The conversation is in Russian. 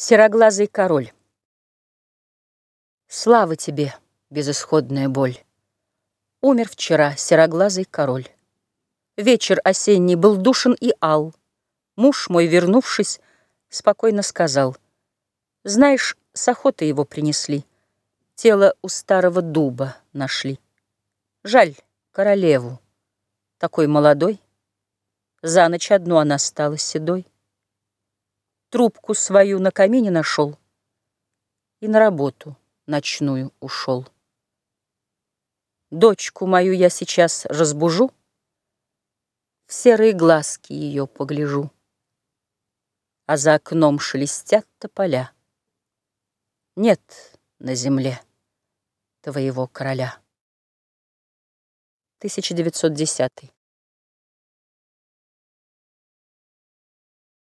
Сероглазый король Слава тебе, безысходная боль! Умер вчера сероглазый король. Вечер осенний был душен и ал. Муж мой, вернувшись, спокойно сказал, Знаешь, с охоты его принесли, Тело у старого дуба нашли. Жаль королеву, такой молодой, За ночь одну она стала седой трубку свою на камине нашел И на работу ночную ушел. Дочку мою я сейчас разбужу, В серые глазки ее погляжу, А за окном шелестят тополя. Нет на земле твоего короля. 1910